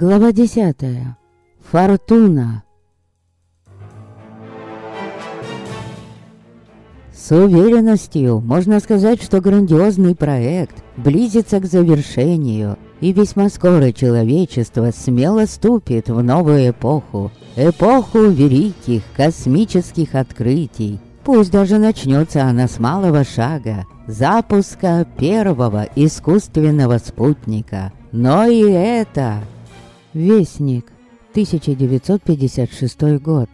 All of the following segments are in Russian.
Глава десятая. Фортуна. С уверенностью можно сказать, что грандиозный проект близится к завершению, и весьма скоро человечество смело ступит в новую эпоху, эпоху великих космических открытий. Пусть даже начнется она с малого шага, запуска первого искусственного спутника. Но и это... Вестник, 1956 год.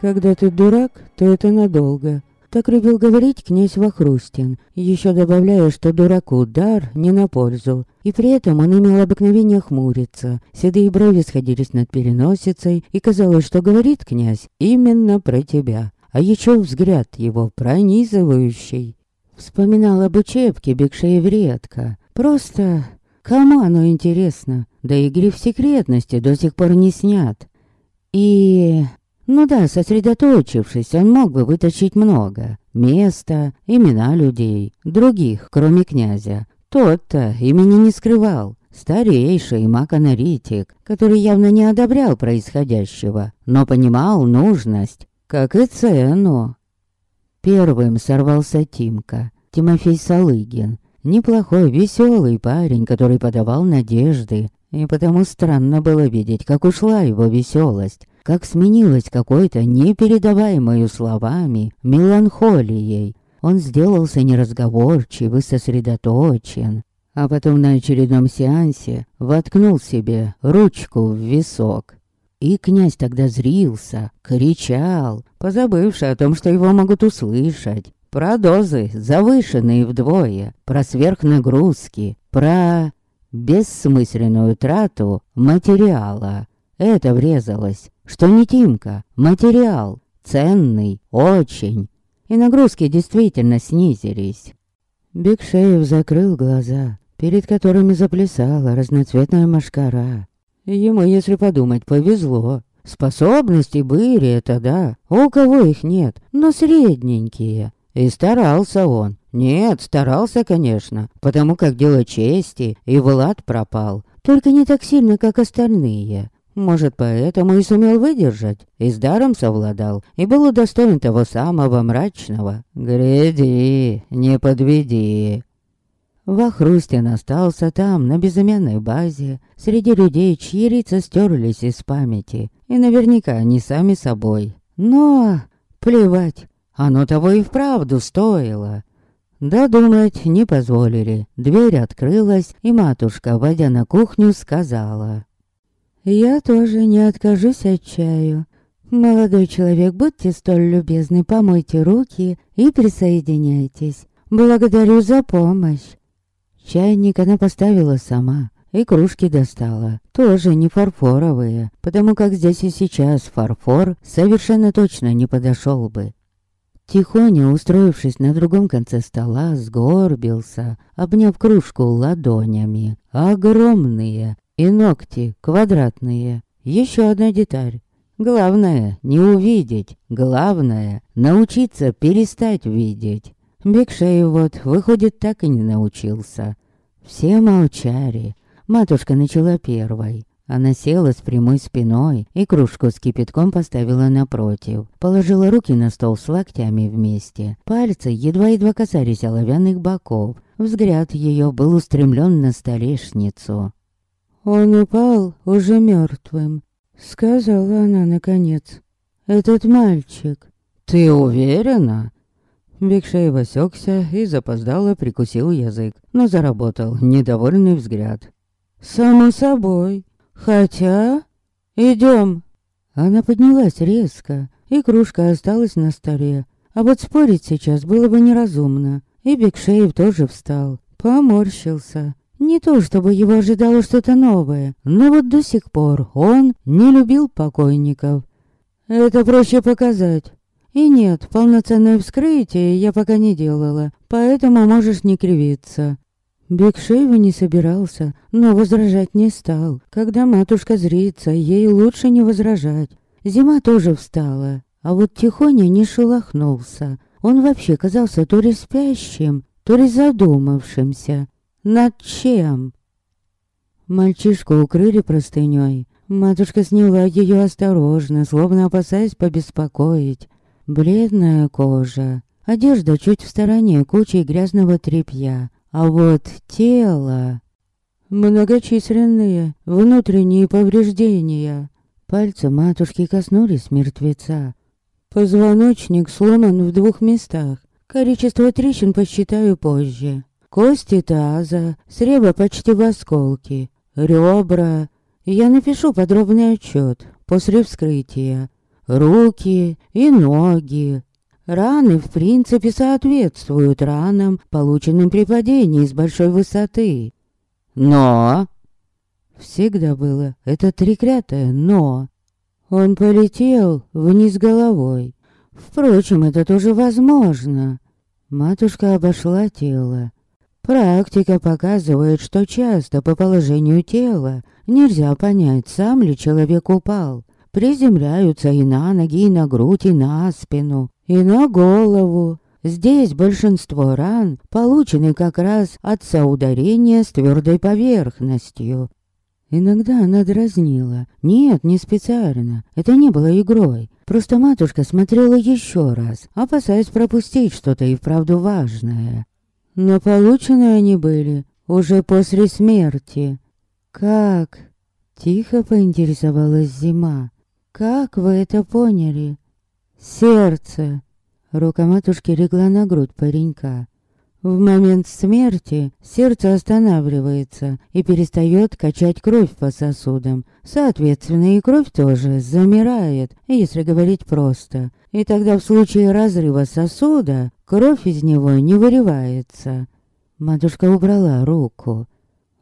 Когда ты дурак, то это надолго. Так любил говорить князь Вахрустин, еще добавляя, что дураку дар не на пользу. И при этом он имел обыкновение хмуриться. Седые брови сходились над переносицей, и казалось, что говорит князь именно про тебя. А еще взгляд его пронизывающий. Вспоминал об учебке Бекшеев редко. Просто кому оно интересно? Да и гриф секретности до сих пор не снят. И ну да, сосредоточившись, он мог бы вытащить много. Место, имена людей, других, кроме князя. Тот-то имени не скрывал. Старейший маг-аналитик, который явно не одобрял происходящего, но понимал нужность, как и цену. Первым сорвался Тимка, Тимофей Салыгин. Неплохой, веселый парень, который подавал надежды. И потому странно было видеть, как ушла его веселость как сменилось какой-то непередаваемою словами меланхолией. Он сделался неразговорчив и сосредоточен, а потом на очередном сеансе воткнул себе ручку в висок. И князь тогда зрился, кричал, позабывши о том, что его могут услышать. Про дозы, завышенные вдвое, про сверхнагрузки, про бессмысленную трату материала. Это врезалось что не Тимка, материал, ценный, очень. И нагрузки действительно снизились. Бекшеев закрыл глаза, перед которыми заплясала разноцветная машкара. Ему, если подумать, повезло. Способности были, это да, у кого их нет, но средненькие. И старался он. Нет, старался, конечно, потому как дело чести, и Влад пропал. Только не так сильно, как остальные. Может, поэтому и сумел выдержать, и с даром совладал, и был удостоен того самого мрачного. «Гряди, не подведи». Вахрустин остался там, на безымянной базе, среди людей, чьи лица стерлись из памяти, и наверняка не сами собой. Но плевать, оно того и вправду стоило. Додумать не позволили. Дверь открылась, и матушка, войдя на кухню, сказала. Я тоже не откажусь от чаю. Молодой человек, будьте столь любезны, помойте руки и присоединяйтесь. Благодарю за помощь. Чайник она поставила сама и кружки достала. Тоже не фарфоровые, потому как здесь и сейчас фарфор совершенно точно не подошел бы. Тихоня, устроившись на другом конце стола, сгорбился, обняв кружку ладонями. Огромные, и ногти квадратные. Еще одна деталь. Главное не увидеть. Главное научиться перестать видеть. Бекшей вот, выходит, так и не научился. Все молчали. Матушка начала первой. Она села с прямой спиной и кружку с кипятком поставила напротив. Положила руки на стол с локтями вместе. Пальцы едва-едва касались оловянных боков. Взгляд ее был устремлен на столешницу. Он упал уже мертвым, сказала она наконец. Этот мальчик. Ты уверена? Бекшеев осекся и запоздало прикусил язык, но заработал недовольный взгляд. «Само собой. Хотя... Идем. Она поднялась резко, и кружка осталась на столе. А вот спорить сейчас было бы неразумно. И Бекшеев тоже встал, поморщился. Не то чтобы его ожидало что-то новое, но вот до сих пор он не любил покойников. Это проще показать. И нет, полноценное вскрытие я пока не делала, поэтому можешь не кривиться. Бекшеева не собирался, но возражать не стал. Когда матушка зрится, ей лучше не возражать. Зима тоже встала, а вот тихоня не шелохнулся. Он вообще казался то ли спящим, то ли задумавшимся. Над чем? Мальчишку укрыли простыней. Матушка сняла ее осторожно, словно опасаясь побеспокоить. Бледная кожа, одежда чуть в стороне, кучей грязного тряпья. А вот тело... Многочисленные внутренние повреждения. Пальцы матушки коснулись мертвеца. Позвоночник сломан в двух местах. Количество трещин посчитаю позже. Кости таза, среба почти в осколки, ребра. Я напишу подробный отчет после вскрытия. Руки и ноги. Раны, в принципе, соответствуют ранам, полученным при падении с большой высоты. Но... Всегда было это треклятое «но». Он полетел вниз головой. Впрочем, это тоже возможно. Матушка обошла тело. Практика показывает, что часто по положению тела нельзя понять, сам ли человек упал. Приземляются и на ноги, и на грудь, и на спину, и на голову. Здесь большинство ран получены как раз от соударения с твердой поверхностью. Иногда она дразнила. Нет, не специально. Это не было игрой. Просто матушка смотрела еще раз, опасаясь пропустить что-то и вправду важное. Но получены они были уже после смерти. «Как?» — тихо поинтересовалась Зима. «Как вы это поняли?» «Сердце!» Рука матушки легла на грудь паренька. В момент смерти сердце останавливается и перестает качать кровь по сосудам. Соответственно, и кровь тоже замирает, если говорить просто. И тогда в случае разрыва сосуда кровь из него не выливается. Матушка убрала руку.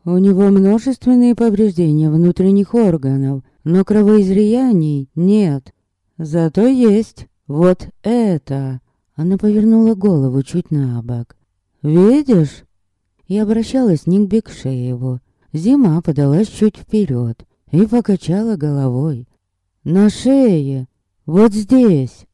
У него множественные повреждения внутренних органов, но кровоизлияний нет. Зато есть вот это. Она повернула голову чуть на бок. Видишь? И обращалась не к Бекшееву. Зима подалась чуть вперед и покачала головой. На шее, вот здесь.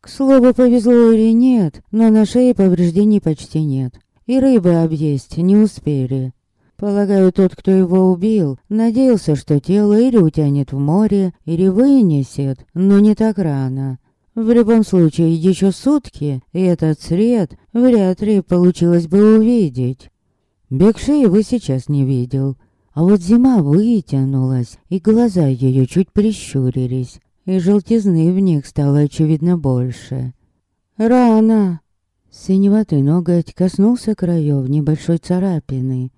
К слову, повезло или нет, но на шее повреждений почти нет. И рыбы объесть не успели. Полагаю, тот, кто его убил, надеялся, что тело или утянет в море, или вынесет, но не так рано. В любом случае, еще сутки, и этот след вряд ли получилось бы увидеть. Бекшей его сейчас не видел. А вот зима вытянулась, и глаза ее чуть прищурились, и желтизны в них стало очевидно больше. «Рано!» Синеватый ноготь коснулся краев небольшой царапины,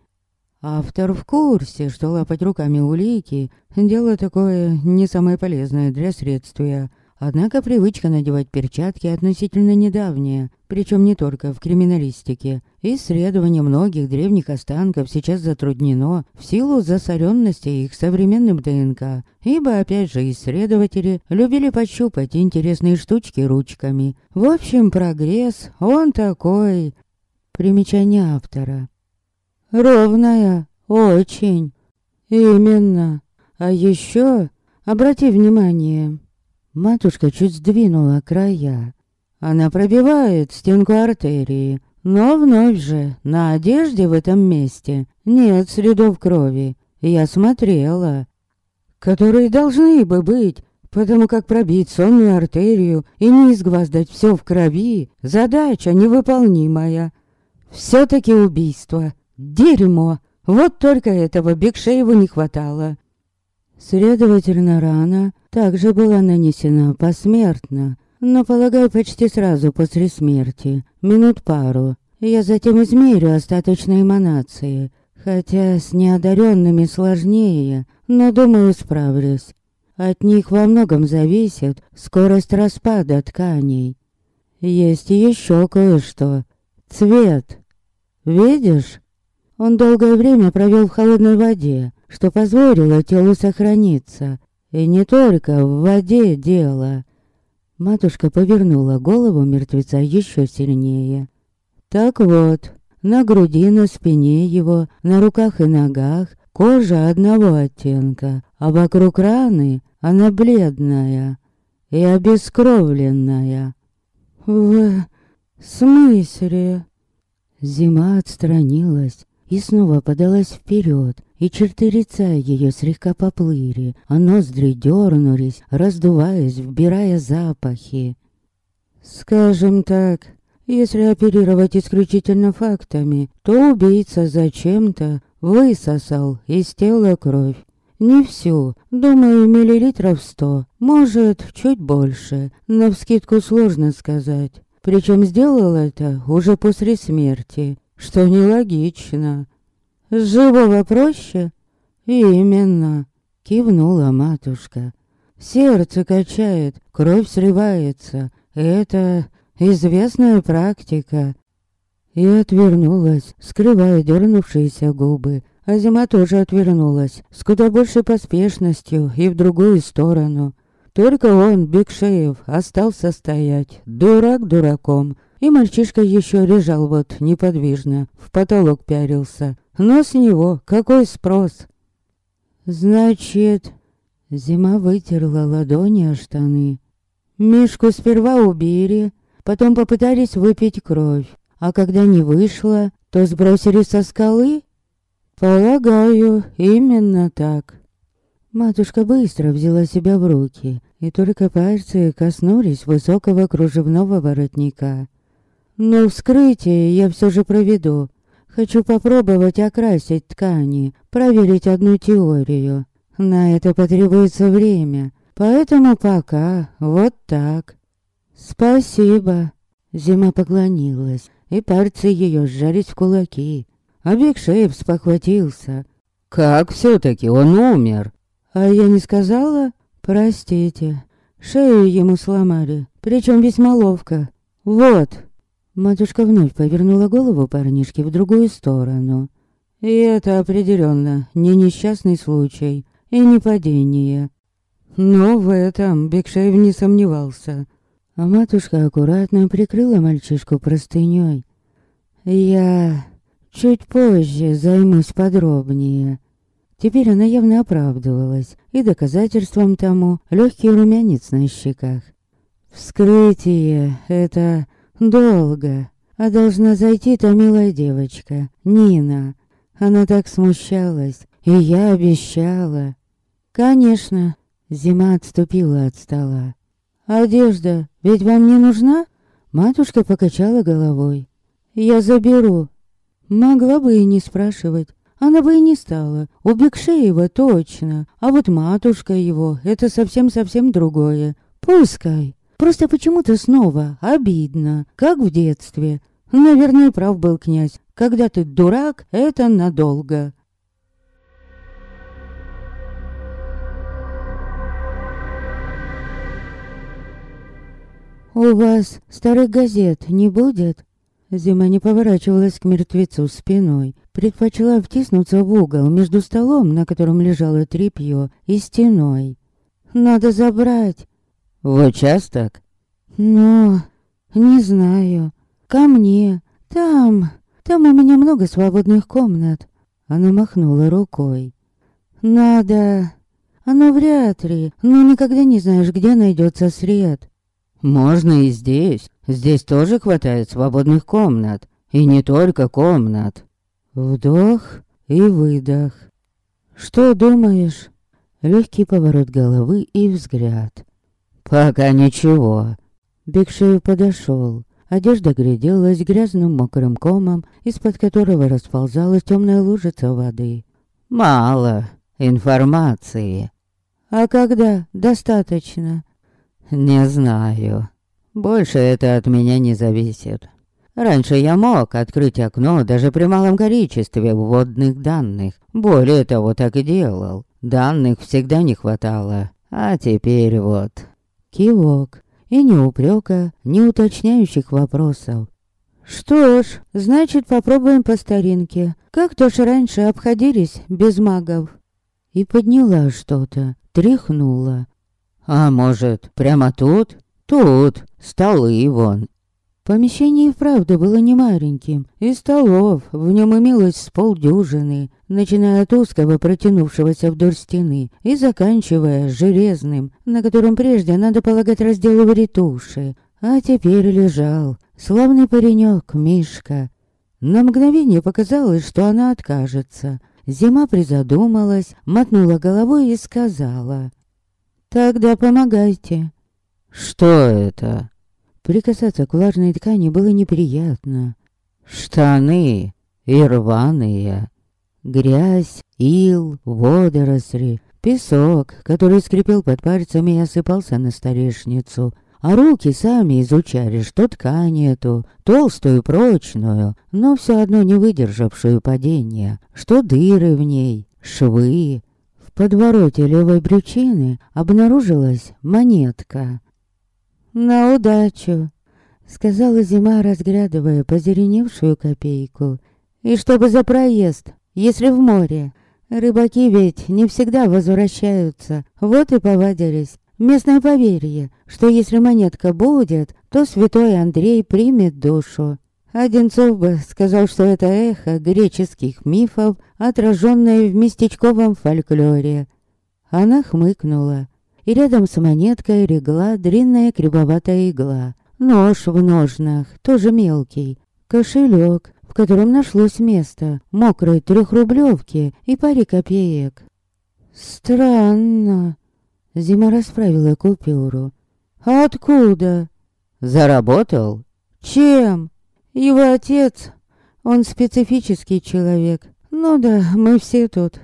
Автор в курсе, что лапать руками улики – дело такое не самое полезное для следствия. Однако привычка надевать перчатки относительно недавняя, причем не только в криминалистике. Исследование многих древних останков сейчас затруднено в силу засоренности их современным ДНК, ибо, опять же, исследователи любили пощупать интересные штучки ручками. В общем, прогресс, он такой... Примечание автора. Ровная, очень. Именно. А еще, обрати внимание, матушка чуть сдвинула края. Она пробивает стенку артерии, но вновь же на одежде в этом месте нет следов крови. Я смотрела, которые должны бы быть, потому как пробить сонную артерию и не изгваздать все в крови – задача невыполнимая. Все-таки убийство. Дерьмо! Вот только этого Бекшееву не хватало. Следовательно, рана также была нанесена посмертно, но, полагаю, почти сразу после смерти, минут пару. Я затем измерю остаточные эманации, хотя с неодаренными сложнее, но, думаю, справлюсь. От них во многом зависит скорость распада тканей. Есть еще кое-что. Цвет. Видишь? Он долгое время провел в холодной воде, что позволило телу сохраниться. И не только в воде дело. Матушка повернула голову мертвеца еще сильнее. Так вот, на груди, на спине его, на руках и ногах кожа одного оттенка, а вокруг раны она бледная и обескровленная. В смысле? Зима отстранилась и снова подалась вперед, и черты лица ее слегка поплыли, а ноздри дернулись, раздуваясь, вбирая запахи. Скажем так, если оперировать исключительно фактами, то убийца зачем-то высосал из тела кровь. Не всю, думаю, миллилитров сто, может, чуть больше, но вскидку сложно сказать. Причем сделал это уже после смерти, что нелогично. Живого проще? Именно, кивнула матушка. Сердце качает, кровь срывается. Это известная практика. И отвернулась, скрывая дернувшиеся губы. А зима тоже отвернулась, с куда большей поспешностью и в другую сторону. Только он, Бекшеев, остался стоять, дурак дураком. И мальчишка еще лежал вот неподвижно, в потолок пярился. Но с него какой спрос? Значит, зима вытерла ладони о штаны. Мишку сперва убили, потом попытались выпить кровь. А когда не вышло, то сбросили со скалы? Полагаю, именно так. Матушка быстро взяла себя в руки, и только пальцы коснулись высокого кружевного воротника. Но вскрытие я все же проведу. Хочу попробовать окрасить ткани, проверить одну теорию. На это потребуется время, поэтому пока вот так. Спасибо. Зима поклонилась, и пальцы ее сжались в кулаки. А Бекшеев спохватился. Как все-таки он умер? А я не сказала? Простите. Шею ему сломали, причем весьма ловко. Вот. Матушка вновь повернула голову парнишки в другую сторону. И это определенно не несчастный случай и не падение. Но в этом Бекшеев не сомневался. А матушка аккуратно прикрыла мальчишку простыней. Я чуть позже займусь подробнее. Теперь она явно оправдывалась, и доказательством тому легкий румянец на щеках. Вскрытие — это Долго. А должна зайти та милая девочка, Нина. Она так смущалась, и я обещала. Конечно, зима отступила от стола. «Одежда ведь вам не нужна?» Матушка покачала головой. «Я заберу». Могла бы и не спрашивать. Она бы и не стала. У Бекшеева точно. А вот матушка его — это совсем-совсем другое. Пускай. Просто почему-то снова обидно, как в детстве. Наверное, прав был князь. Когда ты дурак, это надолго. «У вас старых газет не будет?» Зима не поворачивалась к мертвецу спиной, предпочла втиснуться в угол между столом, на котором лежало тряпье, и стеной. «Надо забрать. В участок? Ну, не знаю. Ко мне. Там, там у меня много свободных комнат. Она махнула рукой. Надо... Оно вряд ли, но никогда не знаешь, где найдется сред. Можно и здесь. Здесь тоже хватает свободных комнат. И не только комнат. Вдох и выдох. Что думаешь? Легкий поворот головы и взгляд. «Пока ничего». Бекшеев подошел. Одежда гляделась грязным мокрым комом, из-под которого расползалась темная лужица воды. «Мало информации». «А когда достаточно?» «Не знаю. Больше это от меня не зависит. Раньше я мог открыть окно даже при малом количестве вводных данных. Более того, так и делал. Данных всегда не хватало. А теперь вот Кивок. И ни упрека, ни уточняющих вопросов. Что ж, значит попробуем по старинке. Как-то ж раньше обходились без магов. И подняла что-то, тряхнула. А может, прямо тут? Тут, столы вон, Помещение и вправду было не маленьким, и столов в нем имелось с полдюжины, начиная от узкого, протянувшегося вдоль стены, и заканчивая железным, на котором прежде, надо полагать, разделывали туши. А теперь лежал славный паренек Мишка. На мгновение показалось, что она откажется. Зима призадумалась, мотнула головой и сказала. «Тогда помогайте». «Что это?» Прикасаться к влажной ткани было неприятно. «Штаны и рваные». Грязь, ил, водоросли, песок, который скрипел под пальцами и осыпался на столешницу. А руки сами изучали, что ткань эту, толстую, прочную, но все одно не выдержавшую падения, что дыры в ней, швы. В подвороте левой брючины обнаружилась монетка. «На удачу!» — сказала зима, разглядывая позеленевшую копейку. «И чтобы за проезд, если в море. Рыбаки ведь не всегда возвращаются, вот и повадились. Местное поверье, что если монетка будет, то святой Андрей примет душу. Одинцов бы сказал, что это эхо греческих мифов, отраженное в местечковом фольклоре. Она хмыкнула, и рядом с монеткой легла длинная кривоватая игла. Нож в ножнах, тоже мелкий. Кошелек, в котором нашлось место мокрой трехрублевки и паре копеек. Странно. Зима расправила купюру. Откуда? Заработал? Чем? Его отец. Он специфический человек. Ну да, мы все тут.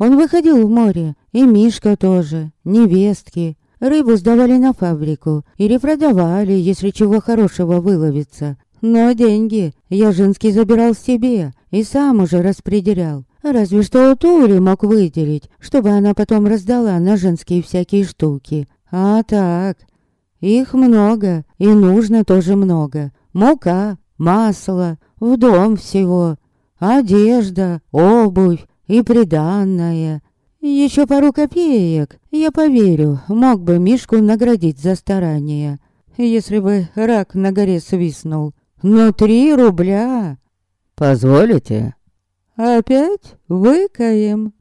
Он выходил в море, и Мишка тоже, невестки. Рыбу сдавали на фабрику или продавали, если чего хорошего выловится. Но деньги я женский забирал себе и сам уже распределял. Разве что у Тули мог выделить, чтобы она потом раздала на женские всякие штуки. А так, их много, и нужно тоже много. Мука, масло, в дом всего. Одежда, обувь и приданное. Еще пару копеек, я поверю, мог бы Мишку наградить за старание. Если бы рак на горе свистнул. Но три рубля. Позволите? Опять выкаем.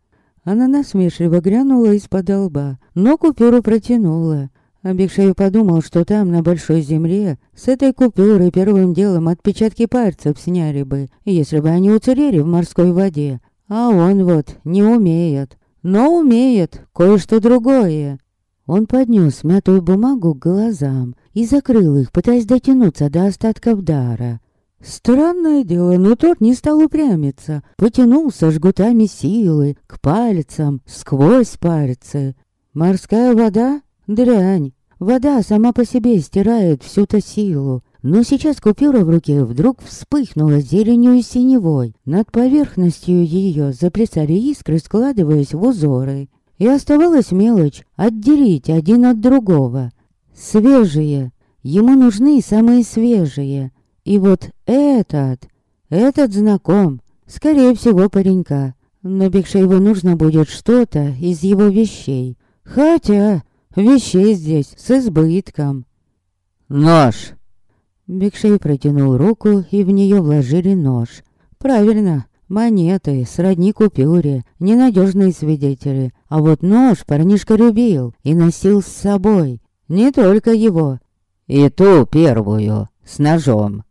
Она насмешливо грянула из-под лба, но купюру протянула. Абикшей подумал, что там, на большой земле, с этой купюрой первым делом отпечатки пальцев сняли бы, если бы они уцелели в морской воде. А он вот не умеет. Но умеет кое-что другое. Он поднес мятую бумагу к глазам и закрыл их, пытаясь дотянуться до остатков дара. Странное дело, но тот не стал упрямиться, потянулся жгутами силы к пальцам, сквозь пальцы. Морская вода — дрянь. Вода сама по себе стирает всю-то силу. Но сейчас купюра в руке вдруг вспыхнула зеленью и синевой. Над поверхностью ее заплясали искры, складываясь в узоры. И оставалась мелочь — отделить один от другого. Свежие. Ему нужны самые свежие. И вот этот, этот знаком, скорее всего, паренька. Но Бекшееву нужно будет что-то из его вещей. Хотя вещей здесь с избытком. Нож. Бекшей протянул руку, и в нее вложили нож. Правильно, Монеты, сродни купюре, ненадежные свидетели. А вот нож парнишка любил и носил с собой. Не только его. И ту первую, с ножом.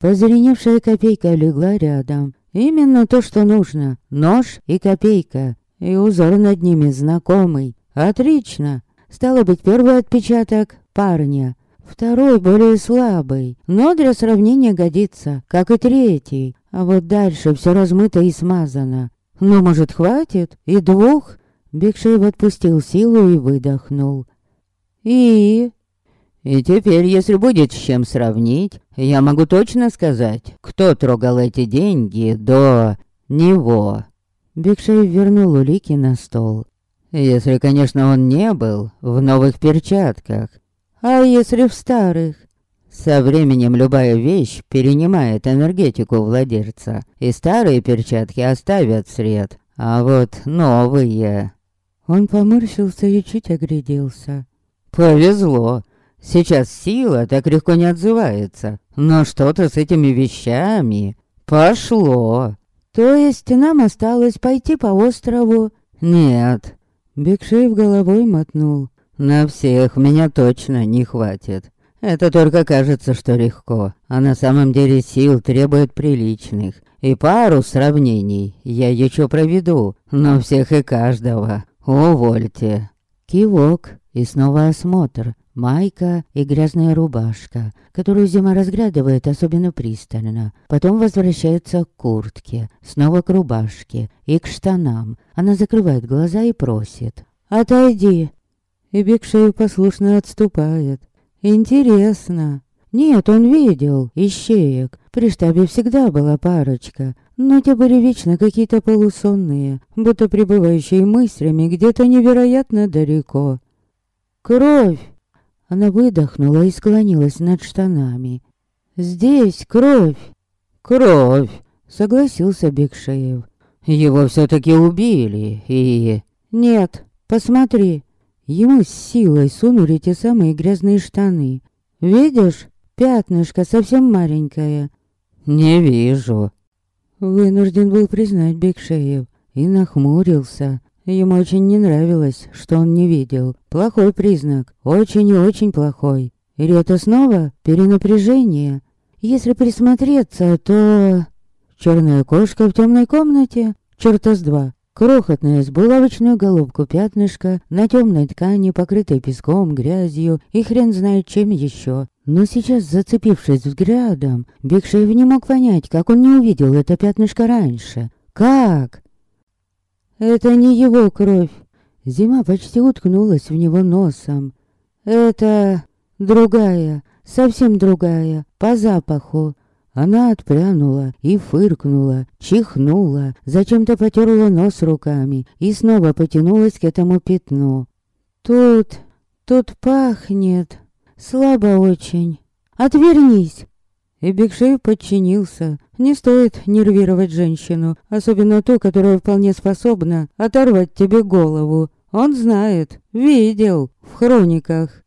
Позеленевшая копейка легла рядом. Именно то, что нужно. Нож и копейка. И узор над ними знакомый. Отлично. Стало быть, первый отпечаток парня. Второй более слабый, но для сравнения годится, как и третий. А вот дальше все размыто и смазано. Ну, может, хватит? И двух? Бекшеев отпустил силу и выдохнул. И... И теперь, если будет с чем сравнить, я могу точно сказать, кто трогал эти деньги до него. Бекшеев вернул улики на стол. Если, конечно, он не был в новых перчатках. А если в старых? Со временем любая вещь перенимает энергетику владельца, и старые перчатки оставят след, а вот новые... Он поморщился и чуть огляделся. Повезло. Сейчас сила так легко не отзывается, но что-то с этими вещами пошло. То есть нам осталось пойти по острову? Нет. Бекшеев головой мотнул. На всех меня точно не хватит. Это только кажется, что легко, а на самом деле сил требует приличных. И пару сравнений я еще проведу, но всех и каждого. Увольте. Кивок и снова осмотр. Майка и грязная рубашка, которую зима разглядывает особенно пристально. Потом возвращается к куртке, снова к рубашке и к штанам. Она закрывает глаза и просит. «Отойди!» И Бекшеев послушно отступает. «Интересно!» Нет, он видел ищеек. При штабе всегда была парочка. Но те были вечно какие-то полусонные, будто пребывающие мыслями где-то невероятно далеко. «Кровь!» Она выдохнула и склонилась над штанами. «Здесь кровь!» «Кровь!» — согласился Бекшеев. «Его все-таки убили и...» «Нет, посмотри!» Ему с силой сунули те самые грязные штаны. «Видишь? Пятнышко совсем маленькое». «Не вижу». Вынужден был признать Бекшеев и нахмурился. Ему очень не нравилось, что он не видел. Плохой признак, очень и очень плохой. Или это снова перенапряжение? Если присмотреться, то... Черная кошка в темной комнате? Черта с два. Крохотное с булавочную голубку пятнышко на темной ткани, покрытой песком, грязью и хрен знает чем еще. Но сейчас, зацепившись взглядом, Бекшеев не мог понять, как он не увидел это пятнышко раньше. Как? Это не его кровь. Зима почти уткнулась в него носом. Это другая, совсем другая, по запаху. Она отпрянула и фыркнула, чихнула, зачем-то потерла нос руками и снова потянулась к этому пятну. «Тут... тут пахнет. Слабо очень. Отвернись!» И Бигшей подчинился. Не стоит нервировать женщину, особенно ту, которая вполне способна оторвать тебе голову. Он знает, видел в хрониках.